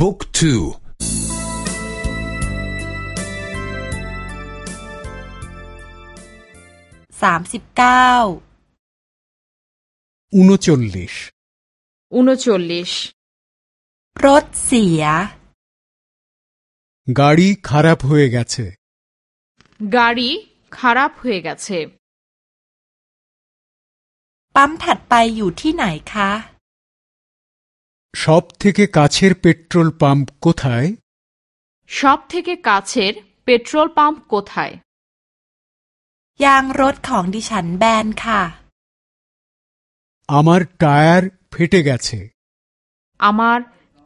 บุ๊กทูสามสิบเก้า উনচল্লিশ উনচল্লিশ รถเสีย গাড়ি খারাপ হয়ে গেছে গাড়ি খারাপ হয়ে গেছে ปั๊มถัดไปอยู่ที่ไหนคะ সব থেকে কাছের পেট্রোল পাম্প কোথায় সব থেকে কাছের পেট্রোল পাম্প কোথায় ยางรถของดิฉันแบนค่ะ আমার টায়ার ফেটে গেছে আমার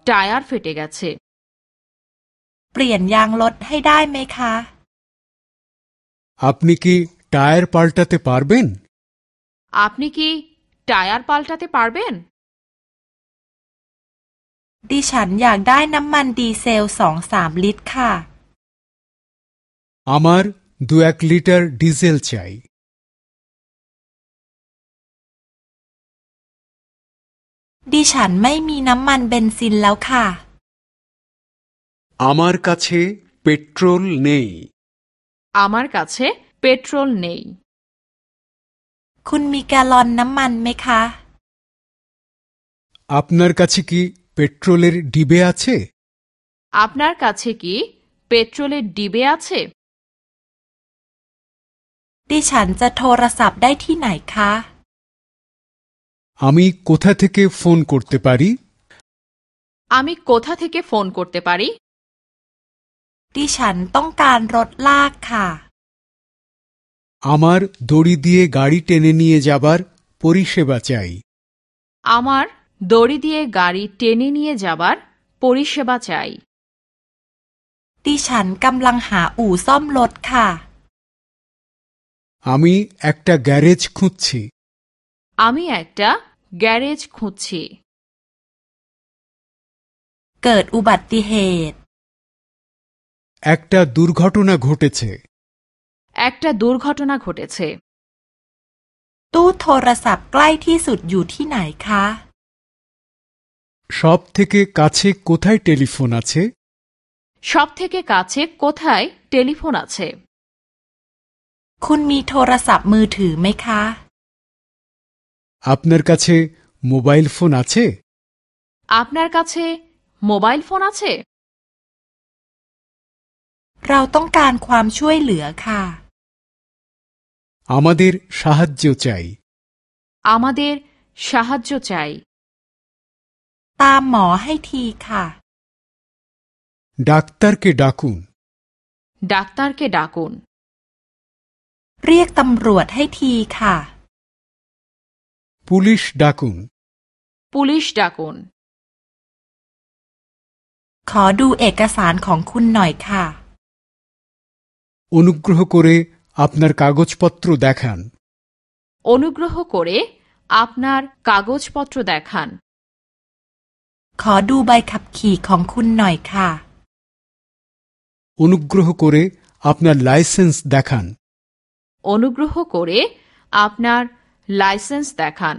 টায়ার ফেটে গেছে เปลี่ยนยางรถให้ได้ไหมคะ আপনি কি টায়ার পাল্টাতে পারবেন আপনি কি টায়ার পাল্টাতে পারবেন ดิฉันอยากได้น้ำมันดีเซลสองสามลิตรค่ะ আমার দু এক লিটার ডিজেল চাই ดิฉันไม่มีน้ำมันเบนซินแล้วค่ะ আমার কাছে পেট্রোল নেই আমার কাছে পেট্রোল নেই คุณมีแกลลอนน้ำมันไหมคะ আপনার কাছে কি পেট্রোলের ডিবে আছে আপনার কাছে কি পেট্রোলের ডিবে আছে ดิฉันจะโทรศัพท์ได้ที่ไหนคะ আমি কোথা থেকে ফোন করতে পারি আমি কোথা থেকে ফোন করতে পারি ดิฉันต้องการรถลากค่ะ আমার দড়ি দিয়ে গাড়ি টেনে নিয়ে যাবার পরিষেবা চাই আমার দড়ি দিয়ে গাড়ি টেনে নিয়ে যাবার পরিষেবা চাই ดิฉันกำลังหาอู่ซ่อมรถค่ะ আমি একটা গ্যারেজ খুঁজছি আমি একটা গ্যারেজ খুঁজছি เกิดอุบัติเหตุ একটা দুর্ঘটনা ঘটেছে একটা দুর্ঘটনা ঘটেছে ตู้โทรศัพท์ใกล้ที่สุดอยู่ที่ไหนคะ সব থেকে কাছে কোথায় টেলিফোন আছে সব থেকে কাছে কোথায় টেলিফোন আছে คุณมีโทรศัพท์มือถือไหมคะ আপনার কাছে মোবাইল ফোন আছে আপনার কাছে মোবাইল ফোন আছে เราต้องการความช่วยเหลือค่ะ আমাদের সাহায্য চাই আমাদের সাহায্য চাই ตามหมอให้ทีค่ะ ডাক্তারকে ডাকুন ডাক্তারকে ডাকুন เรียกตำรวจให้ทีค่ะ পুলিশ ডাকুন পুলিশ ডাকুন ขอดูเอกสารของคุณหน่อยค่ะ অনুগ্রহ করে আপনার কাগজপত্র দেখান অনুগ্রহ করে আপনার কাগজপত্র দেখান ขอดูใบขับขี่ของคุณหน่อยค่ะ অনুগ্রহ করে আপনার লাইসেন্স দেখান অনুগ্রহ করে আপনার লাইসেন্স দেখান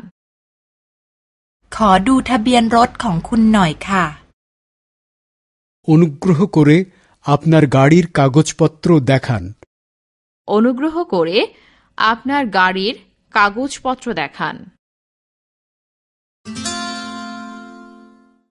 ขอดูทะเบียนรถของคุณหน่อยค่ะ অনুগ্রহ করে আপনার গাড়ির কাগজপত্র দেখান অনুগ্রহ করে আপনার গাড়ির কাগজপত্র দেখান